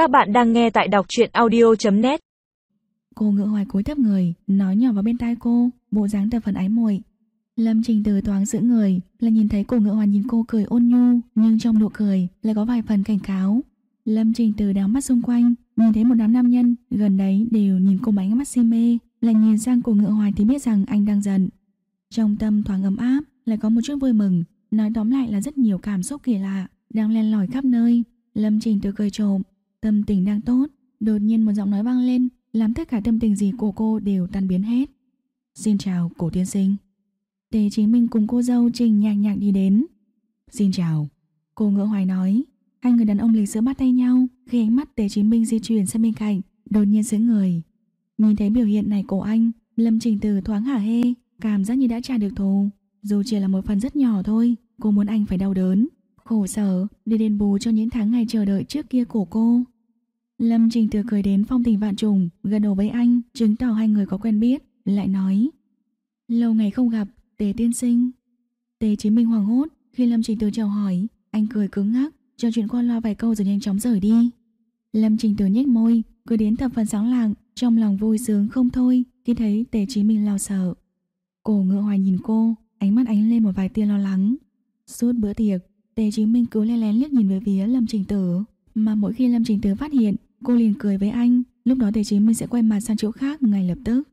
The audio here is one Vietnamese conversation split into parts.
Các bạn đang nghe tại đọc truyện audio.net Cô ngựa hoài cúi thấp người, nói nhỏ vào bên tai cô, bộ dáng tập phần ái muội. Lâm Trình Từ thoáng giữ người, là nhìn thấy cô ngựa hoài nhìn cô cười ôn nhu, nhưng trong nụ cười lại có vài phần cảnh cáo. Lâm Trình Từ đảo mắt xung quanh, nhìn thấy một đám nam nhân gần đấy đều nhìn cô ánh mắt si mê, lại nhìn sang cô ngựa hoài thì biết rằng anh đang giận. Trong tâm thoáng ấm áp, lại có một chút vui mừng, nói tóm lại là rất nhiều cảm xúc kỳ lạ, đang len lỏi khắp nơi. Lâm Trình Từ cười trộm, tâm tình đang tốt, đột nhiên một giọng nói vang lên, làm tất cả tâm tình gì của cô đều tan biến hết. Xin chào, cổ tiên sinh. Tề Chí Minh cùng cô dâu Trình nhạc nhạc đi đến. Xin chào. Cô ngỡ hoài nói. Hai người đàn ông lịch sự bắt tay nhau. Khi ánh mắt Tề Chí Minh di chuyển sang bên cạnh, đột nhiên sững người. Nhìn thấy biểu hiện này của anh, Lâm Trình Từ thoáng hả hê, cảm giác như đã trả được thù. Dù chỉ là một phần rất nhỏ thôi, cô muốn anh phải đau đớn, khổ sở để đền bù cho những tháng ngày chờ đợi trước kia của cô. Lâm Trình Từ cười đến phong tình vạn trùng, gần đầu với anh, chứng tỏ hai người có quen biết, lại nói. Lâu ngày không gặp, Tề tiên sinh. Tề Chí Minh hoàng hốt, khi Lâm Trình Từ chào hỏi, anh cười cứng ngắc, trò chuyện qua loa vài câu rồi nhanh chóng rời đi. Lâm Trình Từ nhếch môi, cười đến thập phần sáng lạng, trong lòng vui sướng không thôi khi thấy Tề Chí Minh lo sợ. Cổ ngựa hoài nhìn cô, ánh mắt ánh lên một vài tia lo lắng. Suốt bữa tiệc, Tề Chí Minh cứ lén lén liếc nhìn về phía Lâm Trình Tử, mà mỗi khi Lâm Trình Tử phát hiện, cô liền cười với anh, lúc đó Tề Chí Minh sẽ quay mặt sang chỗ khác ngay lập tức.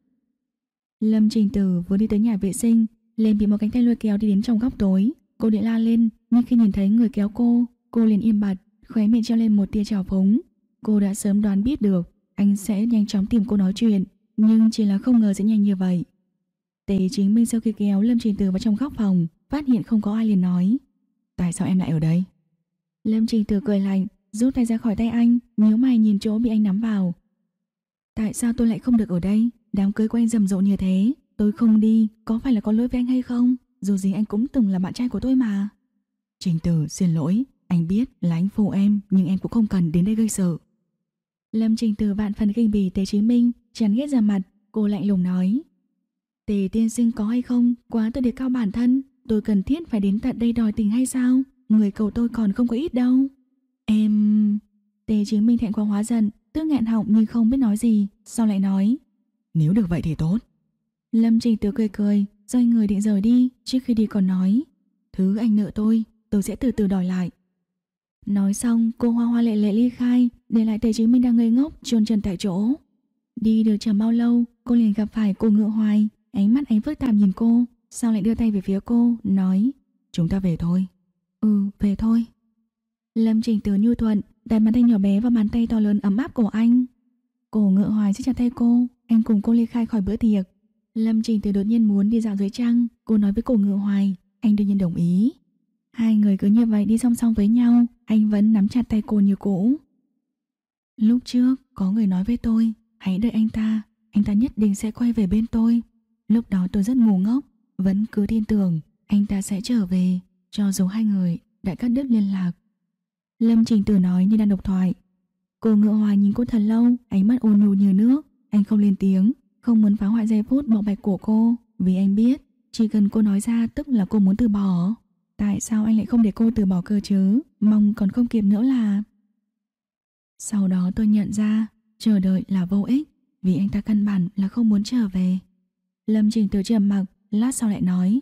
Lâm Trình Tử vừa đi tới nhà vệ sinh, liền bị một cánh tay lôi kéo đi đến trong góc tối. Cô định la lên, nhưng khi nhìn thấy người kéo cô, cô liền im bặt, khóe miệng treo lên một tia trào phúng. Cô đã sớm đoán biết được anh sẽ nhanh chóng tìm cô nói chuyện, nhưng chỉ là không ngờ sẽ nhanh như vậy. Tề chính minh sau khi kéo Lâm Trình Từ vào trong góc phòng, phát hiện không có ai liền nói. Tại sao em lại ở đây? Lâm Trình Từ cười lạnh, rút tay ra khỏi tay anh, nhíu mày nhìn chỗ bị anh nắm vào. Tại sao tôi lại không được ở đây? Đám cưới của anh rầm rộ như thế, tôi không đi, có phải là có lỗi với anh hay không? Dù gì anh cũng từng là bạn trai của tôi mà. Trình Tử xin lỗi, anh biết là anh phụ em, nhưng em cũng không cần đến đây gây sự. Lâm Trình Tử vạn phần kinh bỉ Tề Chí Minh, chán ghét ra mặt, cô lạnh lùng nói. Tề tiên sinh có hay không, quá tôi đề cao bản thân, tôi cần thiết phải đến tận đây đòi tình hay sao? Người cầu tôi còn không có ít đâu. Em... Tề Chí Minh thẹn quá hóa giận, tức nghẹn họng nhưng không biết nói gì, sau lại nói. Nếu được vậy thì tốt. Lâm Trình Tử cười cười, xoay người định rời đi, trước khi đi còn nói. Thứ anh nợ tôi, tôi sẽ từ từ đòi lại. Nói xong, cô hoa hoa lệ lệ ly khai, để lại Tề Chí Minh đang ngây ngốc, trôn chân tại chỗ. Đi được chẳng bao lâu, cô liền gặp phải cô ngựa hoài, ánh mắt ánh phức tạp nhìn cô, sao lại đưa tay về phía cô, nói Chúng ta về thôi. Ừ, về thôi. Lâm Trình từ nhu thuận, đặt bàn tay nhỏ bé vào bàn tay to lớn ấm áp của anh. Cổ ngựa hoài siết chặt tay cô, anh cùng cô ly khai khỏi bữa tiệc. Lâm Trình từ đột nhiên muốn đi dạo dưới trăng, cô nói với cổ ngựa hoài, anh đương nhiên đồng ý. Hai người cứ như vậy đi song song với nhau, anh vẫn nắm chặt tay cô như cũ. Lúc trước, có người nói với tôi, hãy đợi anh ta, anh ta nhất định sẽ quay về bên tôi. Lúc đó tôi rất ngu ngốc, vẫn cứ tin tưởng anh ta sẽ trở về, cho dù hai người đã cắt đứt liên lạc. Lâm Trình Tử nói như đang độc thoại. Cô ngựa hòa nhìn cô thật lâu, ánh mắt ôn nhu như nước. Anh không lên tiếng, không muốn phá hoại giây phút bộc bạch của cô, vì anh biết chỉ cần cô nói ra tức là cô muốn từ bỏ. Tại sao anh lại không để cô từ bỏ cơ chứ? Mong còn không kịp nữa là... Sau đó tôi nhận ra chờ đợi là vô ích vì anh ta căn bản là không muốn trở về. Lâm Trình Tử trầm mặc, lát sau lại nói.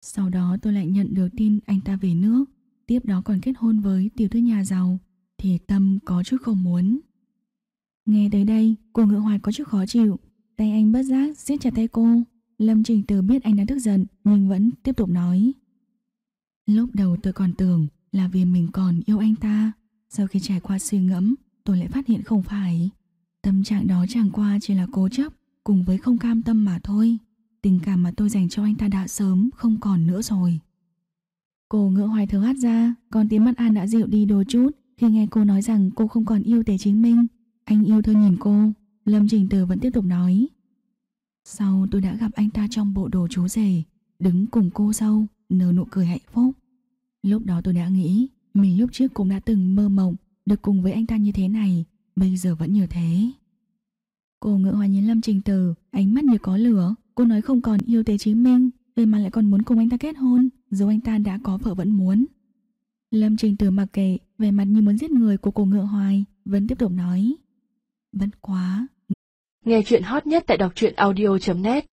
Sau đó tôi lại nhận được tin anh ta về nước, tiếp đó còn kết hôn với tiểu thư nhà giàu, thì tâm có chút không muốn. Nghe tới đây, cô ngựa hoài có chút khó chịu, tay anh bất giác siết chặt tay cô. Lâm Trình Từ biết anh đang tức giận nhưng vẫn tiếp tục nói. Lúc đầu tôi còn tưởng là vì mình còn yêu anh ta, sau khi trải qua suy ngẫm, tôi lại phát hiện không phải. Tâm trạng đó chẳng qua chỉ là cố chấp cùng với không cam tâm mà thôi. Tình cảm mà tôi dành cho anh ta đã sớm không còn nữa rồi. Cô ngỡ hoài thở hát ra, còn tiếng mắt An đã dịu đi đôi chút khi nghe cô nói rằng cô không còn yêu Tề Chính Minh. Anh yêu thơ nhìn cô, Lâm Trình Từ vẫn tiếp tục nói. Sau tôi đã gặp anh ta trong bộ đồ chú rể, đứng cùng cô dâu, nở nụ cười hạnh phúc. Lúc đó tôi đã nghĩ, mình lúc trước cũng đã từng mơ mộng được cùng với anh ta như thế này, bây giờ vẫn như thế. Cô ngựa hoài nhìn Lâm Trình Từ, ánh mắt như có lửa. Cô nói không còn yêu Tế Chí Minh, vậy mà lại còn muốn cùng anh ta kết hôn, dù anh ta đã có vợ vẫn muốn. Lâm Trình Tử mặc kệ, vẻ mặt như muốn giết người của cổ ngựa hoài, vẫn tiếp tục nói. Bất quá. Nghe chuyện hot nhất tại đọc truyện audio.net